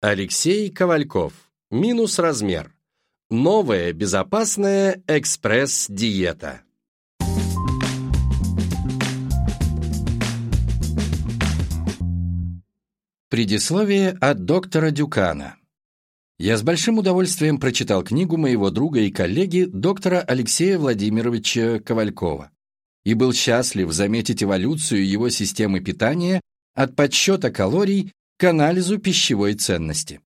Алексей Ковальков. Минус размер. Новая безопасная экспресс-диета. Предисловие от доктора Дюкана. Я с большим удовольствием прочитал книгу моего друга и коллеги доктора Алексея Владимировича Ковалькова и был счастлив заметить эволюцию его системы питания от подсчета калорий к анализу пищевой ценности.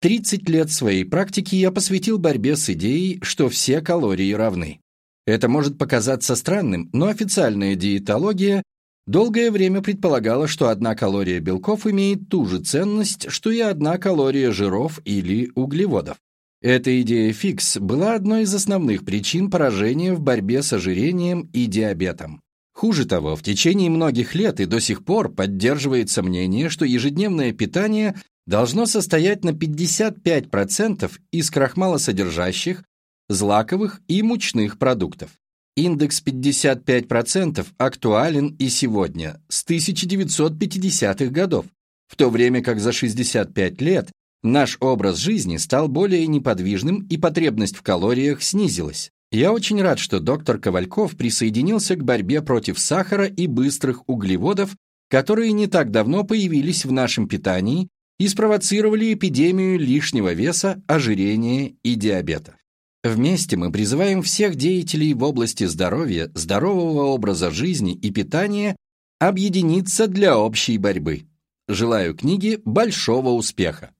30 лет своей практики я посвятил борьбе с идеей, что все калории равны. Это может показаться странным, но официальная диетология долгое время предполагала, что одна калория белков имеет ту же ценность, что и одна калория жиров или углеводов. Эта идея фикс была одной из основных причин поражения в борьбе с ожирением и диабетом. Хуже того, в течение многих лет и до сих пор поддерживается мнение, что ежедневное питание должно состоять на 55% из крахмалосодержащих, злаковых и мучных продуктов. Индекс 55% актуален и сегодня, с 1950-х годов, в то время как за 65 лет наш образ жизни стал более неподвижным и потребность в калориях снизилась. Я очень рад, что доктор Ковальков присоединился к борьбе против сахара и быстрых углеводов, которые не так давно появились в нашем питании и спровоцировали эпидемию лишнего веса, ожирения и диабета. Вместе мы призываем всех деятелей в области здоровья, здорового образа жизни и питания объединиться для общей борьбы. Желаю книге большого успеха.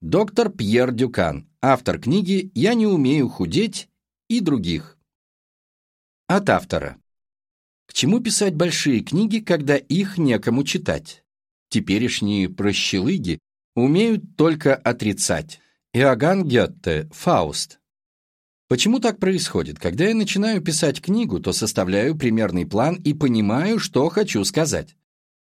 Доктор Пьер Дюкан, автор книги «Я не умею худеть» и других. От автора. К чему писать большие книги, когда их некому читать? Теперешние прощелыги умеют только отрицать. Иоганн Гетте, Фауст. Почему так происходит? Когда я начинаю писать книгу, то составляю примерный план и понимаю, что хочу сказать.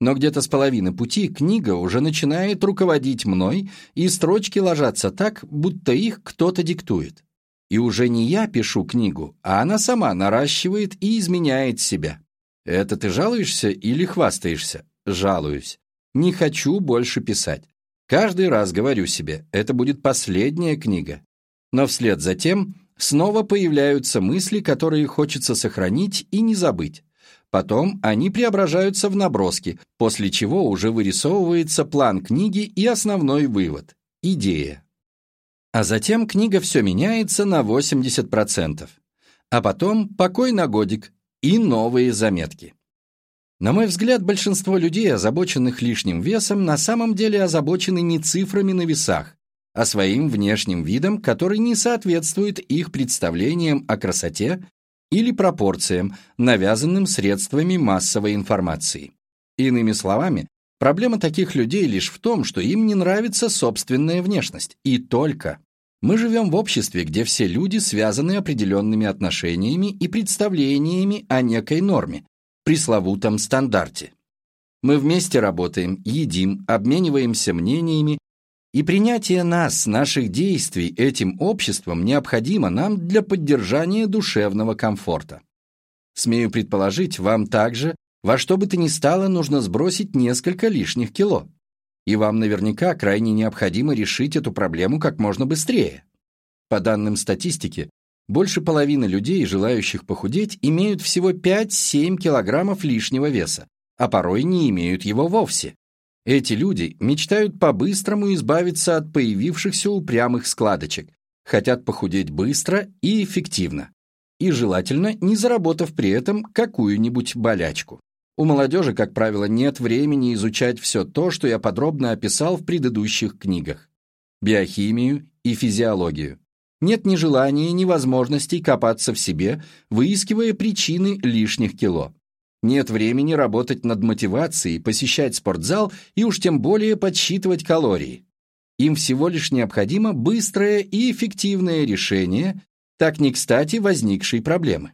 Но где-то с половины пути книга уже начинает руководить мной, и строчки ложатся так, будто их кто-то диктует. И уже не я пишу книгу, а она сама наращивает и изменяет себя. Это ты жалуешься или хвастаешься? Жалуюсь. Не хочу больше писать. Каждый раз говорю себе, это будет последняя книга. Но вслед за тем снова появляются мысли, которые хочется сохранить и не забыть. Потом они преображаются в наброски, после чего уже вырисовывается план книги и основной вывод – идея. А затем книга все меняется на 80%. А потом покой на годик и новые заметки. На мой взгляд, большинство людей, озабоченных лишним весом, на самом деле озабочены не цифрами на весах, а своим внешним видом, который не соответствует их представлениям о красоте или пропорциям, навязанным средствами массовой информации. Иными словами, Проблема таких людей лишь в том, что им не нравится собственная внешность. И только. Мы живем в обществе, где все люди связаны определенными отношениями и представлениями о некой норме, пресловутом стандарте. Мы вместе работаем, едим, обмениваемся мнениями, и принятие нас, наших действий этим обществом необходимо нам для поддержания душевного комфорта. Смею предположить, вам также во что бы то ни стало, нужно сбросить несколько лишних кило. И вам наверняка крайне необходимо решить эту проблему как можно быстрее. По данным статистики, больше половины людей, желающих похудеть, имеют всего 5-7 килограммов лишнего веса, а порой не имеют его вовсе. Эти люди мечтают по-быстрому избавиться от появившихся упрямых складочек, хотят похудеть быстро и эффективно, и желательно не заработав при этом какую-нибудь болячку. У молодежи, как правило, нет времени изучать все то, что я подробно описал в предыдущих книгах. Биохимию и физиологию. Нет ни желания, ни возможностей копаться в себе, выискивая причины лишних кило. Нет времени работать над мотивацией, посещать спортзал и уж тем более подсчитывать калории. Им всего лишь необходимо быстрое и эффективное решение так не кстати возникшей проблемы.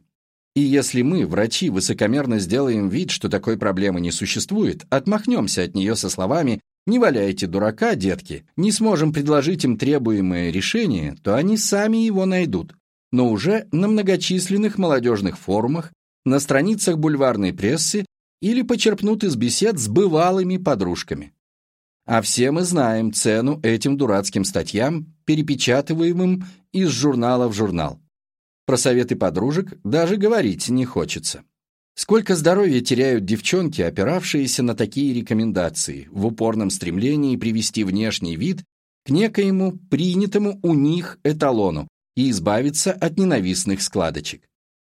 И если мы, врачи, высокомерно сделаем вид, что такой проблемы не существует, отмахнемся от нее со словами «Не валяйте дурака, детки», не сможем предложить им требуемое решение, то они сами его найдут, но уже на многочисленных молодежных форумах, на страницах бульварной прессы или почерпнут из бесед с бывалыми подружками. А все мы знаем цену этим дурацким статьям, перепечатываемым из журнала в журнал. Про советы подружек даже говорить не хочется. Сколько здоровья теряют девчонки, опиравшиеся на такие рекомендации, в упорном стремлении привести внешний вид к некоему принятому у них эталону и избавиться от ненавистных складочек.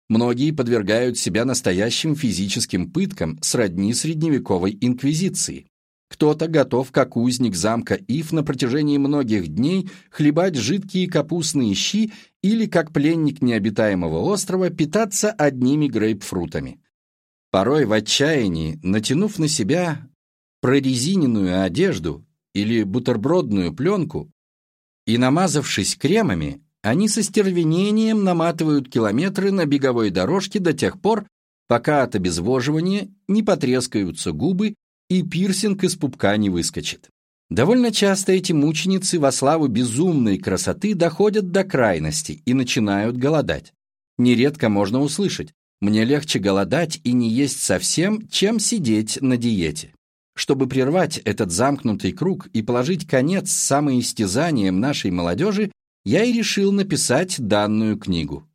Многие подвергают себя настоящим физическим пыткам сродни средневековой инквизиции. Кто-то готов, как узник замка Ив, на протяжении многих дней хлебать жидкие капустные щи или, как пленник необитаемого острова, питаться одними грейпфрутами. Порой в отчаянии, натянув на себя прорезиненную одежду или бутербродную пленку и намазавшись кремами, они со стервенением наматывают километры на беговой дорожке до тех пор, пока от обезвоживания не потрескаются губы и пирсинг из пупка не выскочит. Довольно часто эти мученицы во славу безумной красоты доходят до крайности и начинают голодать. Нередко можно услышать «мне легче голодать и не есть совсем, чем сидеть на диете». Чтобы прервать этот замкнутый круг и положить конец самоистязаниям нашей молодежи, я и решил написать данную книгу.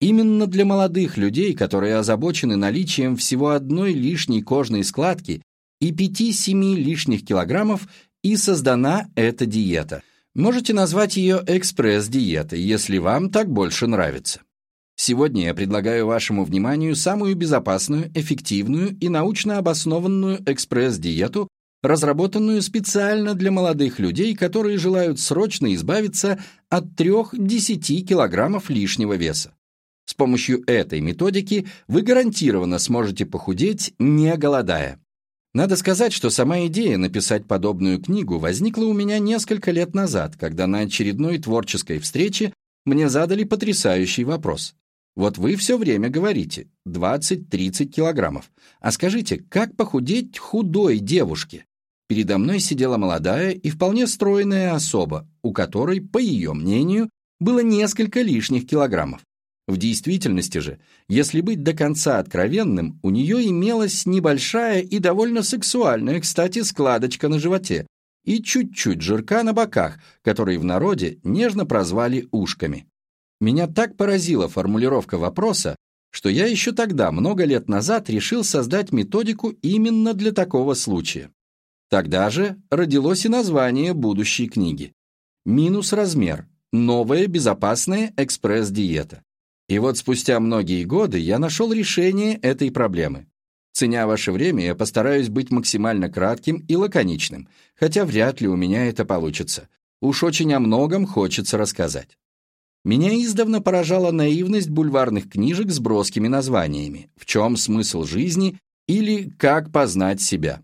Именно для молодых людей, которые озабочены наличием всего одной лишней кожной складки и 5-7 лишних килограммов, и создана эта диета. Можете назвать ее экспресс-диетой, если вам так больше нравится. Сегодня я предлагаю вашему вниманию самую безопасную, эффективную и научно обоснованную экспресс-диету, разработанную специально для молодых людей, которые желают срочно избавиться от 3-10 килограммов лишнего веса. С помощью этой методики вы гарантированно сможете похудеть, не голодая. Надо сказать, что сама идея написать подобную книгу возникла у меня несколько лет назад, когда на очередной творческой встрече мне задали потрясающий вопрос. Вот вы все время говорите 20-30 килограммов. А скажите, как похудеть худой девушке? Передо мной сидела молодая и вполне стройная особа, у которой, по ее мнению, было несколько лишних килограммов. В действительности же, если быть до конца откровенным, у нее имелась небольшая и довольно сексуальная, кстати, складочка на животе и чуть-чуть жирка на боках, которые в народе нежно прозвали ушками. Меня так поразила формулировка вопроса, что я еще тогда, много лет назад, решил создать методику именно для такого случая. Тогда же родилось и название будущей книги. «Минус размер. Новая безопасная экспресс-диета». И вот спустя многие годы я нашел решение этой проблемы. Ценя ваше время, я постараюсь быть максимально кратким и лаконичным, хотя вряд ли у меня это получится. Уж очень о многом хочется рассказать. Меня издавна поражала наивность бульварных книжек с броскими названиями «В чем смысл жизни» или «Как познать себя».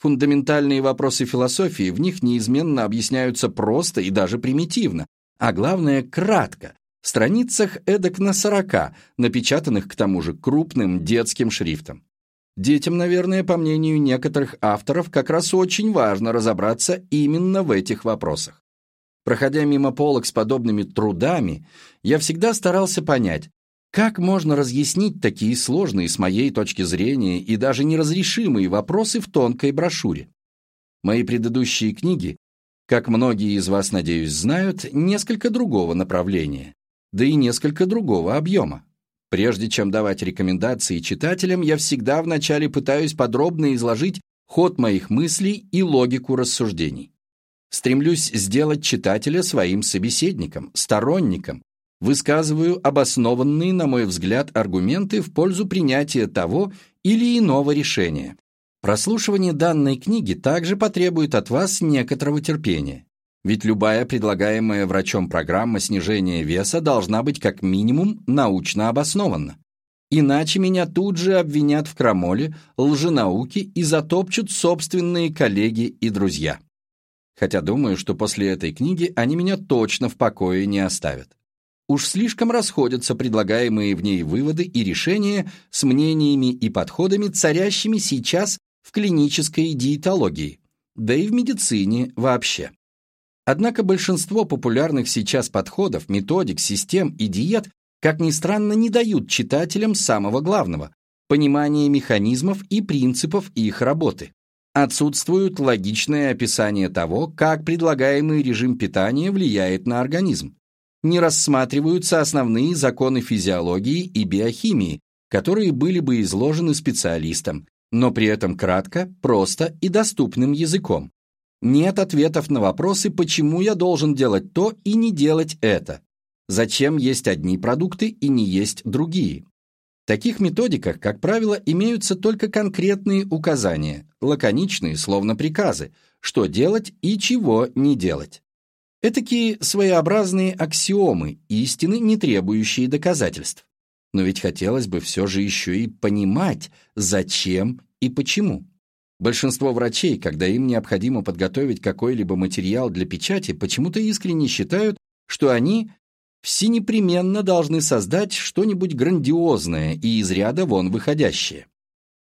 Фундаментальные вопросы философии в них неизменно объясняются просто и даже примитивно, а главное – кратко, страницах эдак на сорока, напечатанных к тому же крупным детским шрифтом. Детям, наверное, по мнению некоторых авторов, как раз очень важно разобраться именно в этих вопросах. Проходя мимо полок с подобными трудами, я всегда старался понять, как можно разъяснить такие сложные с моей точки зрения и даже неразрешимые вопросы в тонкой брошюре. Мои предыдущие книги, как многие из вас, надеюсь, знают, несколько другого направления да и несколько другого объема. Прежде чем давать рекомендации читателям, я всегда вначале пытаюсь подробно изложить ход моих мыслей и логику рассуждений. Стремлюсь сделать читателя своим собеседником, сторонником, высказываю обоснованные, на мой взгляд, аргументы в пользу принятия того или иного решения. Прослушивание данной книги также потребует от вас некоторого терпения. Ведь любая предлагаемая врачом программа снижения веса должна быть как минимум научно обоснована. Иначе меня тут же обвинят в крамоле, лженауке и затопчут собственные коллеги и друзья. Хотя думаю, что после этой книги они меня точно в покое не оставят. Уж слишком расходятся предлагаемые в ней выводы и решения с мнениями и подходами, царящими сейчас в клинической диетологии, да и в медицине вообще. Однако большинство популярных сейчас подходов, методик, систем и диет, как ни странно, не дают читателям самого главного – понимания механизмов и принципов их работы. Отсутствует логичное описание того, как предлагаемый режим питания влияет на организм. Не рассматриваются основные законы физиологии и биохимии, которые были бы изложены специалистам, но при этом кратко, просто и доступным языком. Нет ответов на вопросы, почему я должен делать то и не делать это. Зачем есть одни продукты и не есть другие. В таких методиках, как правило, имеются только конкретные указания, лаконичные, словно приказы, что делать и чего не делать. Этакие своеобразные аксиомы, истины, не требующие доказательств. Но ведь хотелось бы все же еще и понимать, зачем и почему. Большинство врачей, когда им необходимо подготовить какой-либо материал для печати, почему-то искренне считают, что они все непременно должны создать что-нибудь грандиозное и из ряда вон выходящее.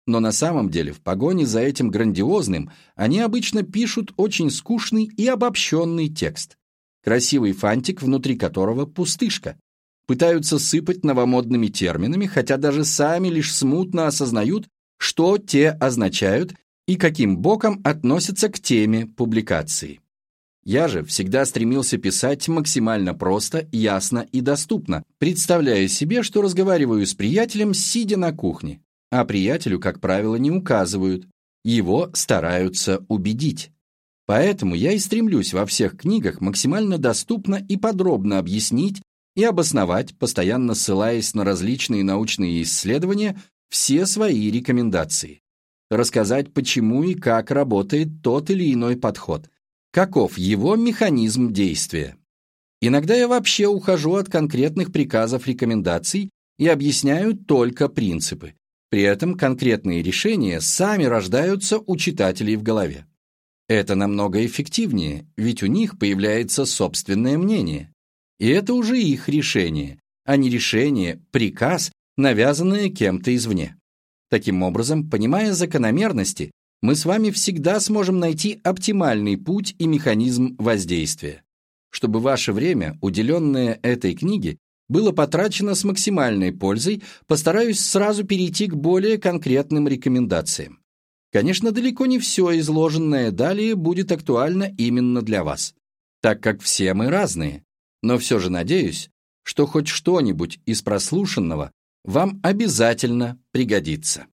Но на самом деле в погоне за этим грандиозным они обычно пишут очень скучный и обобщенный текст. Красивый фантик, внутри которого пустышка. Пытаются сыпать новомодными терминами, хотя даже сами лишь смутно осознают, что те означают и каким боком относятся к теме публикации. Я же всегда стремился писать максимально просто, ясно и доступно, представляя себе, что разговариваю с приятелем, сидя на кухне. А приятелю, как правило, не указывают. Его стараются убедить. Поэтому я и стремлюсь во всех книгах максимально доступно и подробно объяснить и обосновать, постоянно ссылаясь на различные научные исследования, все свои рекомендации. Рассказать, почему и как работает тот или иной подход, каков его механизм действия. Иногда я вообще ухожу от конкретных приказов рекомендаций и объясняю только принципы. При этом конкретные решения сами рождаются у читателей в голове. Это намного эффективнее, ведь у них появляется собственное мнение. И это уже их решение, а не решение, приказ, навязанное кем-то извне. Таким образом, понимая закономерности, мы с вами всегда сможем найти оптимальный путь и механизм воздействия. Чтобы ваше время, уделенное этой книге, было потрачено с максимальной пользой, постараюсь сразу перейти к более конкретным рекомендациям. Конечно, далеко не все изложенное далее будет актуально именно для вас, так как все мы разные, но все же надеюсь, что хоть что-нибудь из прослушанного вам обязательно пригодится.